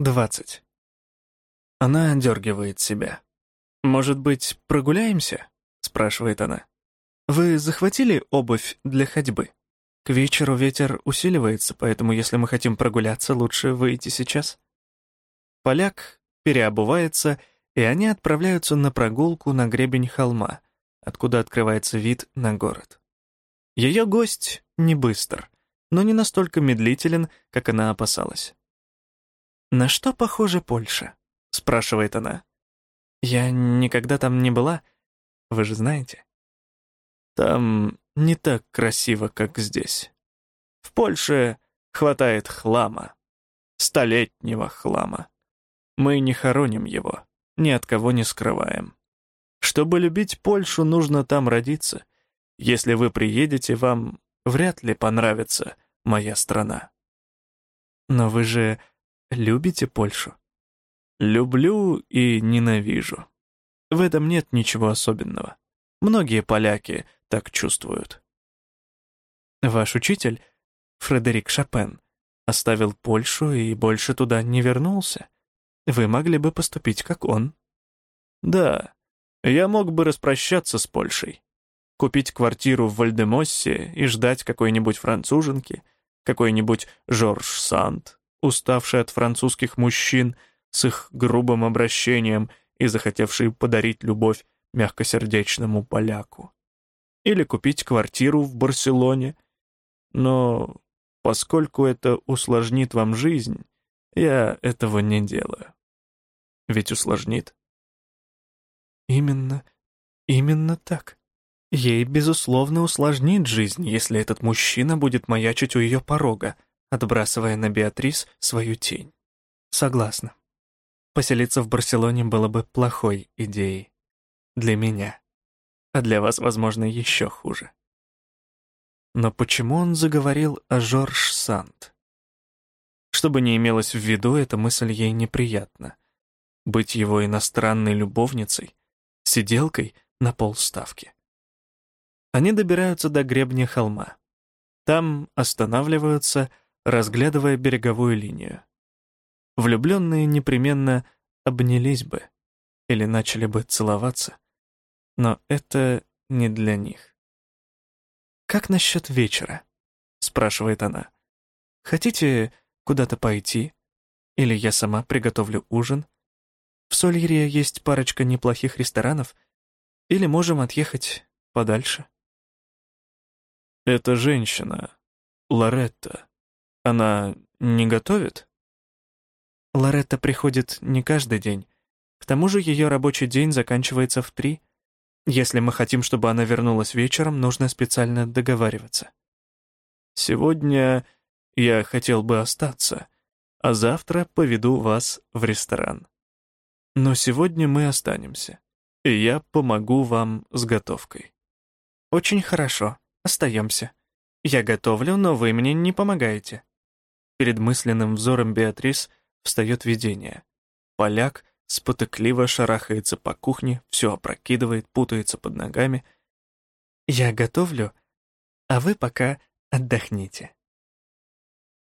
20. Она одергивает себя. «Может быть, прогуляемся?» — спрашивает она. «Вы захватили обувь для ходьбы? К вечеру ветер усиливается, поэтому если мы хотим прогуляться, лучше выйти сейчас». Поляк переобувается, и они отправляются на прогулку на гребень холма, откуда открывается вид на город. Ее гость не быстр, но не настолько медлителен, как она опасалась. «На что похожа Польша?» — спрашивает она. «Я никогда там не была, вы же знаете». «Там не так красиво, как здесь. В Польше хватает хлама, столетнего хлама. Мы не хороним его, ни от кого не скрываем. Чтобы любить Польшу, нужно там родиться. Если вы приедете, вам вряд ли понравится моя страна». «Но вы же Любите Польшу? Люблю и ненавижу. В этом нет ничего особенного. Многие поляки так чувствуют. Ваш учитель, Фредерик Шопен, оставил Польшу и больше туда не вернулся. Вы могли бы поступить как он. Да, я мог бы распрощаться с Польшей, купить квартиру в Вальдемоссе и ждать какой-нибудь француженки, какой-нибудь Жорж Санд, уставший от французских мужчин с их грубым обращением и захотевший подарить любовь мягкосердечному поляку. Или купить квартиру в Барселоне. Но поскольку это усложнит вам жизнь, я этого не делаю. Ведь усложнит. Именно, именно так. Ей, безусловно, усложнит жизнь, если этот мужчина будет маячить у ее порога, отбрасывая на Беатрис свою тень. Согласна. Поселиться в Барселоне было бы плохой идеей. Для меня. А для вас, возможно, еще хуже. Но почему он заговорил о Жорж Санд? Чтобы не имелось в виду, эта мысль ей неприятна. Быть его иностранной любовницей, сиделкой на полставки. Они добираются до гребня холма. Там останавливаются, разглядывая береговую линию. Влюбленные непременно обнялись бы или начали бы целоваться, но это не для них. «Как насчет вечера?» — спрашивает она. «Хотите куда-то пойти? Или я сама приготовлю ужин? В Сольере есть парочка неплохих ресторанов, или можем отъехать подальше?» «Это женщина, Лоретта», она не готовит? Лоретта приходит не каждый день. К тому же ее рабочий день заканчивается в три. Если мы хотим, чтобы она вернулась вечером, нужно специально договариваться. Сегодня я хотел бы остаться, а завтра поведу вас в ресторан. Но сегодня мы останемся, и я помогу вам с готовкой. Очень хорошо, остаемся. Я готовлю, но вы мне не помогаете. Перед мысленным взором Беатрис встает видение. Поляк спотыкливо шарахается по кухне, все опрокидывает, путается под ногами. «Я готовлю, а вы пока отдохните».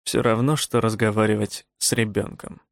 Все равно, что разговаривать с ребенком.